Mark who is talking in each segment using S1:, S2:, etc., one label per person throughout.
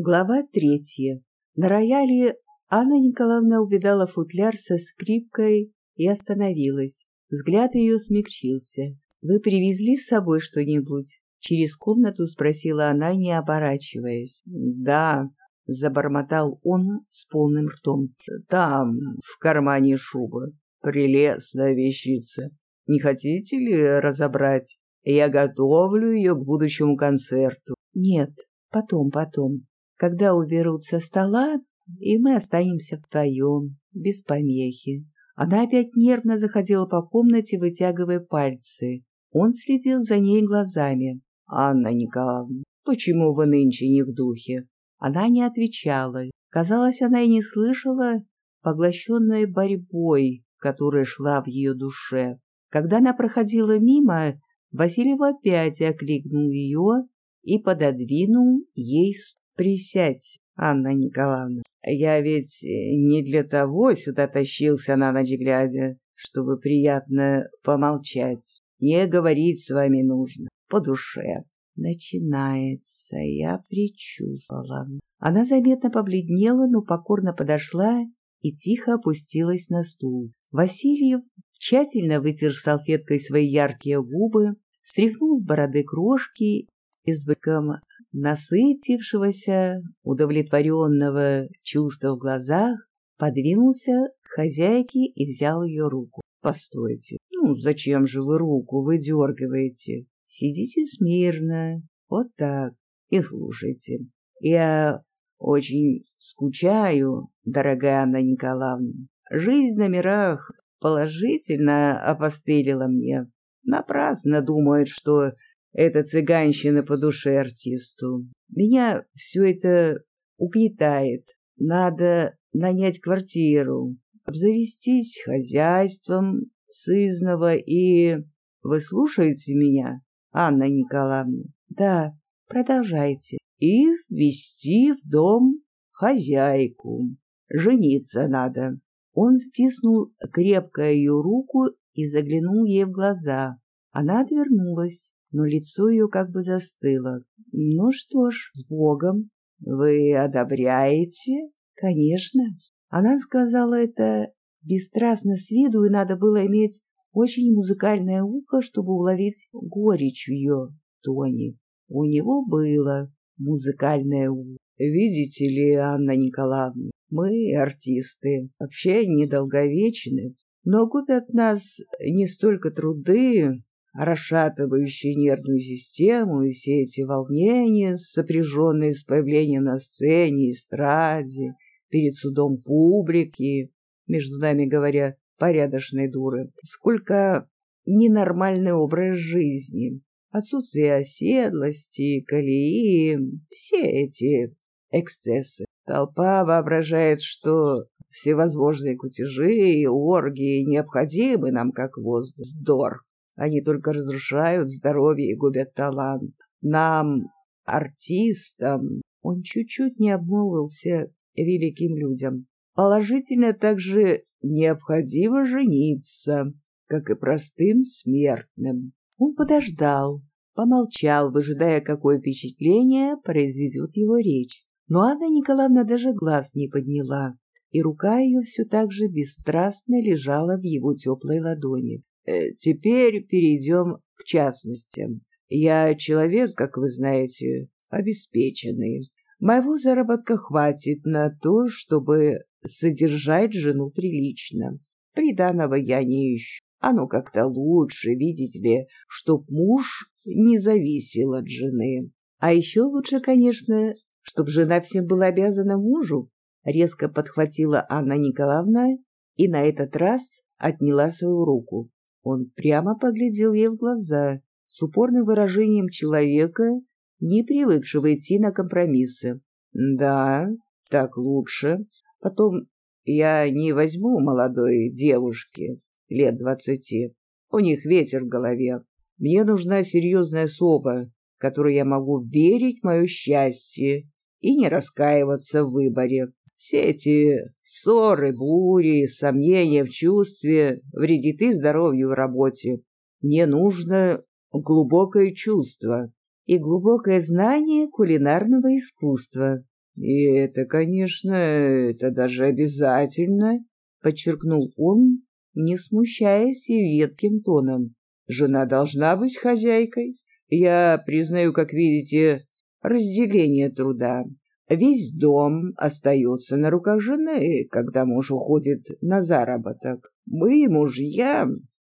S1: Глава третья. На рояле Анна Николаевна увидала футляр со скрипкой и остановилась. Взгляд ее смягчился. «Вы привезли с собой что-нибудь?» Через комнату спросила она, не оборачиваясь.
S2: «Да», — забормотал он с полным ртом. «Там, в кармане шубы. Прелестная вещица. Не хотите ли разобрать? Я готовлю ее к будущему концерту».
S1: «Нет, потом, потом когда уберут со стола, и мы останемся вдвоем, без помехи. Она опять нервно заходила по комнате, вытягивая пальцы. Он следил за ней глазами.
S2: «Анна Николаевна, почему вы нынче не в духе?»
S1: Она не отвечала. Казалось, она и не слышала, поглощенной борьбой, которая шла в ее душе. Когда она проходила мимо, Васильев опять окликнул ее и пододвинул ей Присядь, Анна Николаевна. Я ведь не для того сюда тащился на ночь глядя, чтобы приятно помолчать. Не говорить с вами нужно, по душе. Начинается, я предчувствовала. Она заметно побледнела, но покорно подошла и тихо опустилась на стул. Васильев тщательно вытер салфеткой свои яркие губы, стряхнул с бороды крошки и с быком насытившегося, удовлетворенного чувства в глазах, подвинулся к хозяйке и взял ее руку. «Постойте, ну зачем же вы руку выдергиваете? Сидите смирно, вот так, и слушайте. Я очень скучаю, дорогая Анна Николаевна. Жизнь на мирах положительно опостылила мне. Напрасно думают, что это цыганщина по душе артисту. Меня все это угнетает. Надо нанять квартиру, обзавестись хозяйством сызного и... Вы слушаете меня, Анна Николаевна? Да, продолжайте. И ввести в дом хозяйку. Жениться надо. Он стиснул крепко ее руку и заглянул ей в глаза. Она отвернулась но лицо ее как бы застыло. «Ну что ж, с Богом! Вы одобряете?» «Конечно!» Она сказала это бесстрастно с виду, и надо было иметь очень музыкальное ухо, чтобы уловить горечь в ее тоне. У него было музыкальное ухо. «Видите ли, Анна Николаевна, мы, артисты, вообще недолговечны, но губят нас не столько труды, расшатывающие нервную систему и все эти волнения, сопряженные с появлением на сцене, эстраде, перед судом публики, между нами говоря, порядочной дуры, сколько ненормальный образ жизни, отсутствие оседлости, колеи, все эти эксцессы. Толпа воображает, что всевозможные кутежи и оргии необходимы нам как воздух. Здор! Они только разрушают здоровье и губят талант. Нам, артистам, он чуть-чуть не обмолвился великим людям. Положительно также необходимо жениться, как и простым смертным. Он подождал, помолчал, выжидая, какое впечатление произведет его речь. Но Анна Николаевна даже глаз не подняла, и рука ее все так же бесстрастно лежала в его теплой ладони. Э, теперь перейдем к частностям. Я человек, как вы знаете, обеспеченный. Моего заработка хватит на то, чтобы содержать жену прилично. Приданого я не ищу. Оно как-то лучше, видите ли, чтоб муж не зависел от жены. А еще лучше, конечно, чтоб жена всем была обязана мужу. Резко подхватила Анна Николаевна и на этот раз отняла свою руку. Он прямо поглядел ей в глаза с упорным выражением человека, не привыкшего идти на компромиссы. «Да, так лучше. Потом я не возьму молодой девушки лет двадцати. У них ветер в голове. Мне нужна серьезная особа, которой я могу верить в мое счастье и не раскаиваться в выборе. Все эти ссоры, бури, сомнения в чувстве вредиты здоровью в работе. Мне нужно глубокое чувство и глубокое знание кулинарного искусства.
S2: И это, конечно, это даже обязательно, подчеркнул он, не смущаясь и едким тоном. Жена должна быть хозяйкой. Я признаю, как видите, разделение труда. Весь дом остается на руках жены, когда муж уходит на заработок. Мы, мужья,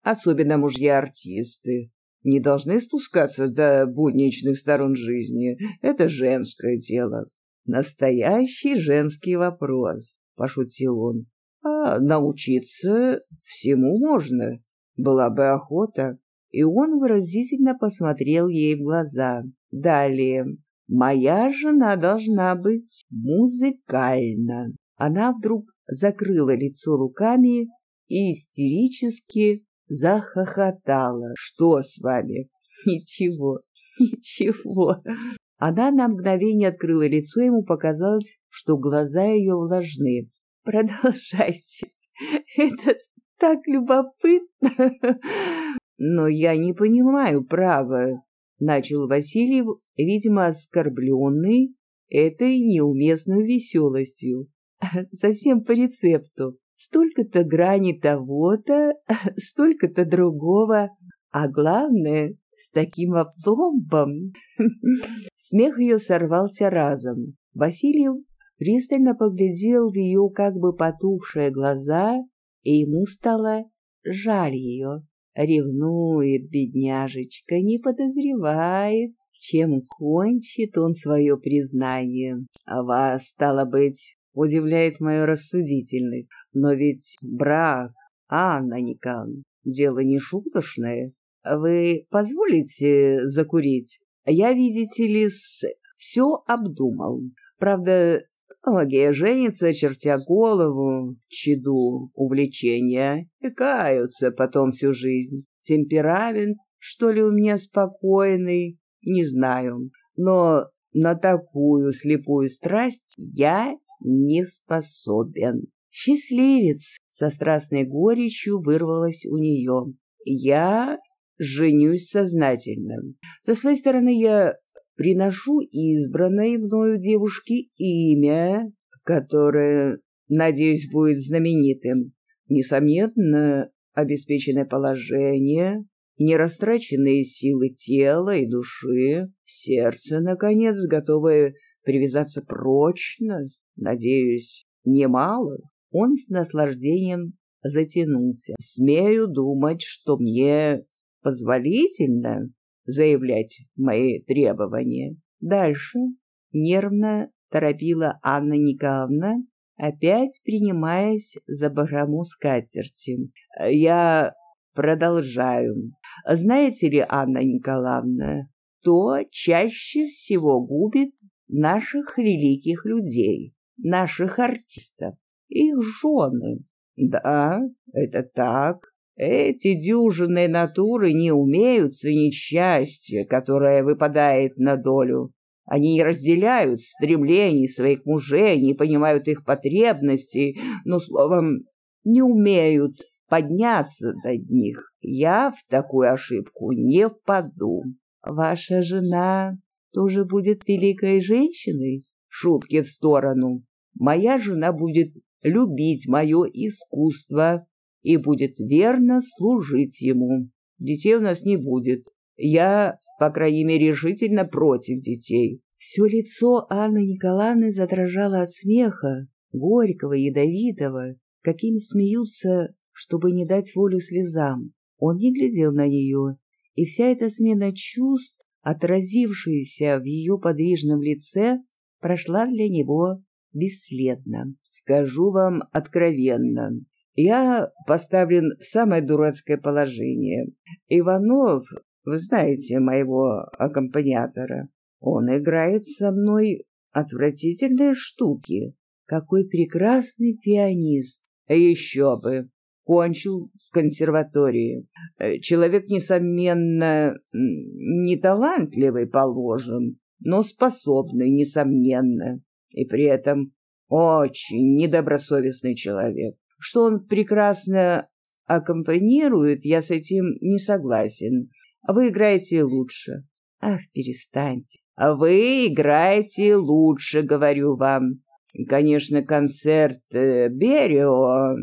S2: особенно мужья-артисты, не должны спускаться до будничных сторон жизни. Это женское дело. Настоящий женский вопрос, — пошутил он. А научиться всему можно. Была бы охота. И он выразительно посмотрел ей в глаза. Далее. Моя жена должна быть музыкальна. Она вдруг закрыла лицо руками и истерически захохотала. «Что с вами?» «Ничего, ничего». Она на мгновение открыла лицо, ему показалось, что глаза ее влажны. «Продолжайте. Это так любопытно. Но я не понимаю, право начал Васильев, видимо, оскорбленный этой неуместной веселостью. Совсем по рецепту. Столько-то грани того-то, столько-то другого, а главное, с таким опломбом. Смех ее сорвался разом. Васильев пристально поглядел в ее как бы потухшие глаза, и ему стало жаль ее. Ревнует бедняжечка, не подозревает, чем кончит он свое признание. А вас, стало быть, удивляет мою рассудительность. Но ведь брак, Анна Николаевна, дело не шуточное. Вы позволите закурить? Я, видите ли, все обдумал. Правда, Многие женятся, чертя голову, чаду увлечения, и каются потом всю жизнь. Темперамент, что ли, у меня спокойный, не знаю. Но на такую слепую страсть я не способен. Счастливец со страстной горечью вырвалась у нее. Я женюсь сознательно. Со своей стороны я приношу избранной мною девушке имя, которое, надеюсь, будет знаменитым. Несомненно, обеспеченное положение, нерастраченные силы тела и души, сердце, наконец, готовое привязаться прочно, надеюсь, немало. Он с наслаждением затянулся. Смею думать, что мне позволительно заявлять мои требования. Дальше нервно торопила Анна Николаевна, опять принимаясь за бахрому скатерти. Я продолжаю. Знаете ли, Анна Николаевна, то чаще всего губит наших великих людей, наших артистов, их жены. Да, это так. Эти дюжинные натуры не умеют ценить счастье, которое выпадает на долю. Они не разделяют стремлений своих мужей, не понимают их потребностей, но, словом, не умеют подняться над них. Я в такую ошибку не впаду. Ваша жена тоже будет великой женщиной? Шутки в сторону. Моя жена будет любить мое искусство, и будет верно служить ему. Детей у нас не будет. Я, по крайней мере, решительно против детей. Все лицо Анны Николаевны задрожало от смеха, горького, ядовитого, каким смеются, чтобы не дать волю слезам. Он не глядел на нее, и вся эта смена чувств, отразившаяся в ее подвижном лице, прошла для него бесследно. Скажу вам откровенно, я поставлен в самое дурацкое положение. Иванов, вы знаете моего аккомпаниатора, он играет со мной отвратительные штуки. Какой прекрасный пианист! Еще бы! Кончил консерватории. Человек, несомненно, не талантливый, положим, но способный, несомненно, и при этом очень недобросовестный человек. Что он прекрасно аккомпанирует, я с этим не согласен. Вы играете лучше. Ах, перестаньте. Вы играете лучше, говорю вам. Конечно, концерт э, Берио,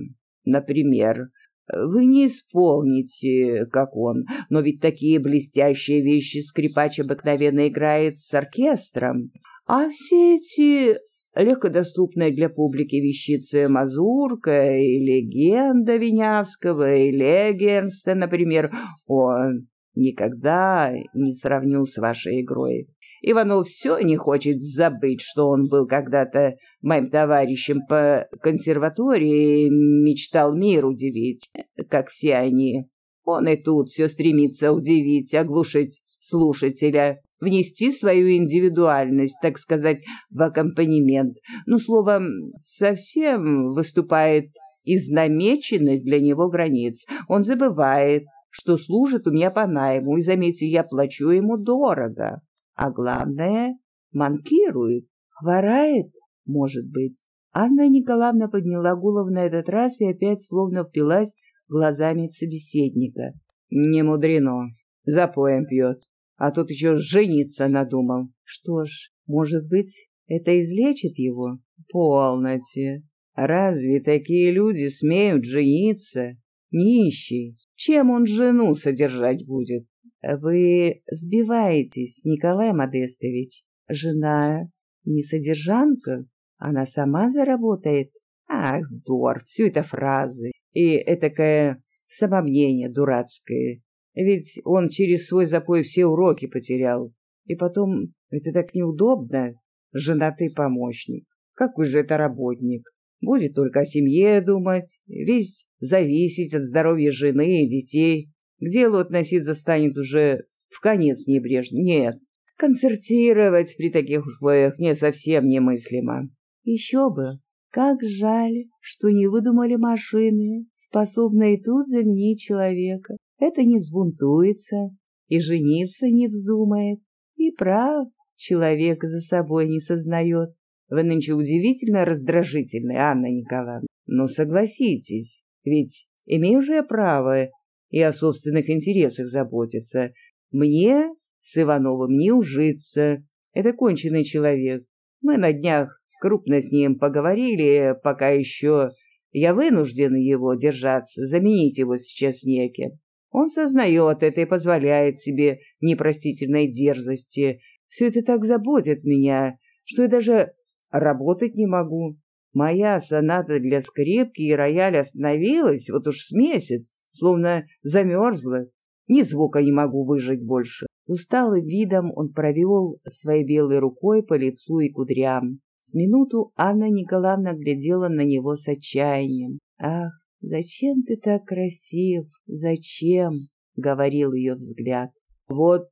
S2: например, вы не исполните, как он, но ведь такие блестящие вещи скрипач обыкновенно играет с оркестром. А все эти легкодоступные для публики вещицы «Мазурка» и «Легенда» Винявского или Гернста, например, он никогда не сравнил с вашей игрой. Иванов все не хочет забыть, что он был когда-то моим товарищем по консерватории мечтал мир удивить, как все они. Он и тут все стремится удивить, оглушить слушателя, внести свою индивидуальность, так сказать, в аккомпанемент. Ну, словом, совсем выступает из намеченных для него границ. Он забывает, что служит у меня по найму, и, заметьте, я плачу ему дорого а главное, манкирует, хворает, может быть. Анна Николаевна подняла голову на этот раз и опять словно впилась глазами в собеседника. Не мудрено, запоем пьет, а тут еще жениться надумал. Что ж, может быть, это излечит его? Полноте. Разве такие люди смеют жениться? Нищий. Чем он жену содержать будет? Вы сбиваетесь, Николай Модестович. Жена не содержанка, она сама заработает. Ах, здор, все это фразы. И этакое самомнение дурацкое. Ведь он через свой запой все уроки потерял. И потом, это так неудобно. Женатый помощник. Какой же это работник? Будет только о семье думать, весь зависеть от здоровья жены и детей. К делу относиться станет уже в конец небрежно. Нет, концертировать при таких условиях не совсем немыслимо. Еще бы, как жаль, что не выдумали машины, способные тут заменить человека. Это не взбунтуется и жениться не вздумает. И прав человек за собой не сознает. Вы нынче удивительно раздражительны, Анна Николаевна. Но согласитесь, ведь имею же я право и о собственных интересах заботиться. Мне с Ивановым не ужиться. Это конченый человек. Мы на днях крупно с ним поговорили, пока еще я вынужден его держаться, заменить его сейчас неким. Он сознает это и позволяет себе непростительной дерзости. Все это так заботит меня, что я даже работать не могу. Моя соната для скрипки и рояля остановилась вот уж с месяц словно замерзла. Ни звука не могу выжить больше. Усталым видом он провел своей белой рукой по лицу и кудрям. С минуту Анна Николаевна глядела на него с отчаянием. «Ах, зачем ты так красив? Зачем?» — говорил ее взгляд. «Вот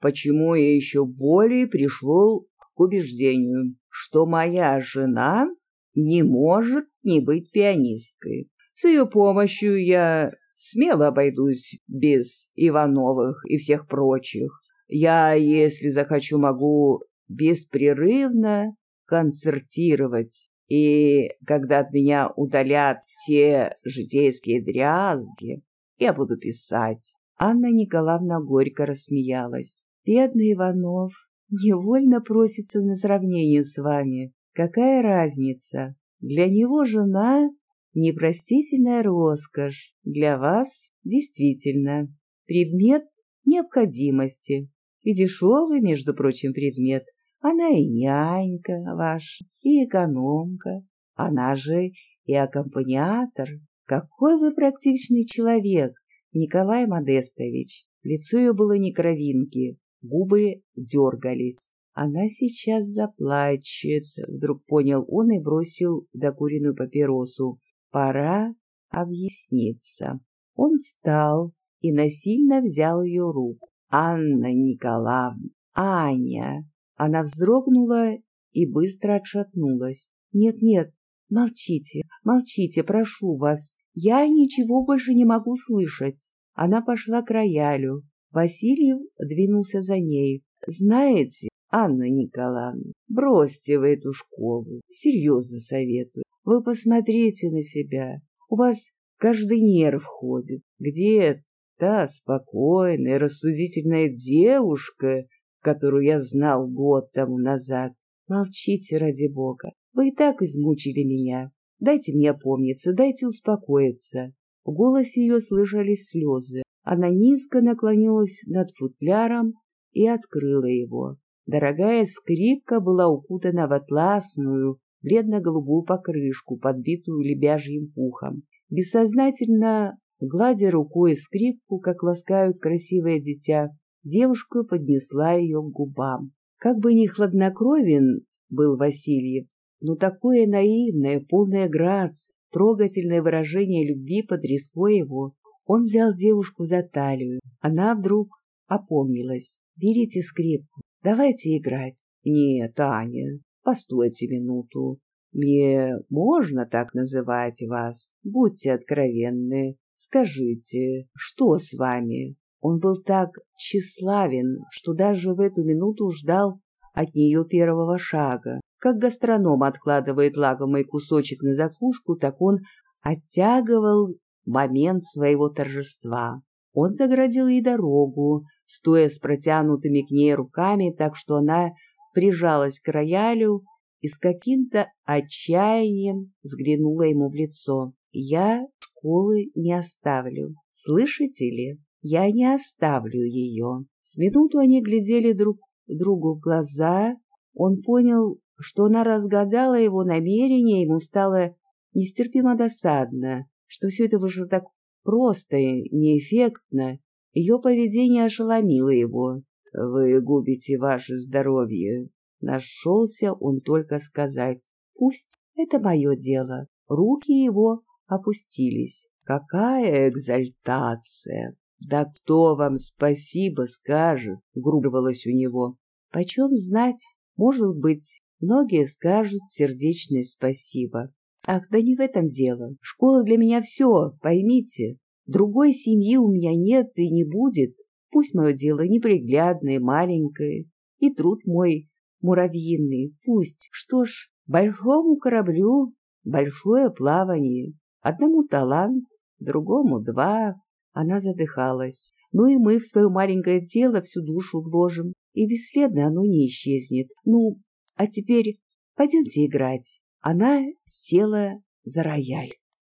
S2: почему я еще более пришел к убеждению, что моя жена не может не быть пианисткой. С ее помощью я смело обойдусь без Ивановых и всех прочих. Я, если захочу, могу беспрерывно концертировать. И когда от меня удалят все житейские дрязги, я буду писать. Анна Николаевна горько рассмеялась. Бедный Иванов невольно просится на сравнение с вами. Какая разница? Для него жена непростительная роскошь, для вас действительно предмет необходимости. И дешевый, между прочим, предмет. Она и нянька ваша, и экономка, она же и аккомпаниатор. Какой вы практичный человек, Николай Модестович. Лицо ее было не кровинки, губы дергались. Она сейчас заплачет, вдруг понял он и бросил докуренную папиросу. Пора объясниться. Он встал и насильно взял ее руку. «Анна Николаевна! Аня!» Она вздрогнула и быстро отшатнулась. «Нет-нет, молчите, молчите, прошу вас. Я ничего больше не могу слышать». Она пошла к роялю. Васильев двинулся за ней. «Знаете, Анна Николаевна, бросьте вы эту школу, серьезно советую. Вы посмотрите на себя. У вас каждый нерв ходит. Где та спокойная, рассудительная девушка, которую я знал год тому назад. Молчите ради бога. Вы и так измучили меня. Дайте мне опомниться, дайте успокоиться. В голосе ее слышались слезы. Она низко наклонилась над футляром и открыла его. Дорогая скрипка была укутана в атласную, бледно-голубую покрышку, подбитую лебяжьим пухом. Бессознательно, гладя рукой скрипку, как ласкают красивое дитя, девушка поднесла ее к губам. Как бы ни хладнокровен был Васильев, но такое наивное, полное грации, трогательное выражение любви потрясло его. Он взял девушку за талию. Она вдруг опомнилась. «Берите скрипку, давайте играть». «Нет, Аня, постойте минуту. Мне можно так называть вас? Будьте откровенны. Скажите, что с вами?» Он был так тщеславен, что даже в эту минуту ждал от нее первого шага. Как гастроном откладывает лакомый кусочек на закуску, так он оттягивал момент своего торжества. Он заградил ей дорогу, стоя с протянутыми к ней руками, так что она прижалась к роялю и с каким-то отчаянием взглянула ему в лицо. «Я школы не оставлю. Слышите ли? Я не оставлю ее». С минуту они глядели друг другу в глаза. Он понял, что она разгадала его намерение, ему стало нестерпимо досадно, что все это вышло так просто и неэффектно. Ее поведение ошеломило его. «Вы губите ваше здоровье», — нашелся он только сказать. «Пусть это мое дело». Руки его опустились. «Какая экзальтация!» «Да кто вам спасибо скажет?» — грубовалось у него. «Почем знать? Может быть, многие скажут сердечное спасибо. Ах, да не в этом дело. Школа для меня все, поймите. Другой семьи у меня нет и не будет. Пусть мое дело неприглядное, маленькое, и труд мой муравьиный. Пусть, что ж, большому кораблю большое плавание. Одному талант, другому два. Она задыхалась. Ну и мы в свое маленькое тело всю душу вложим, и бесследно оно не исчезнет. Ну, а теперь пойдемте играть. Она села за рояль.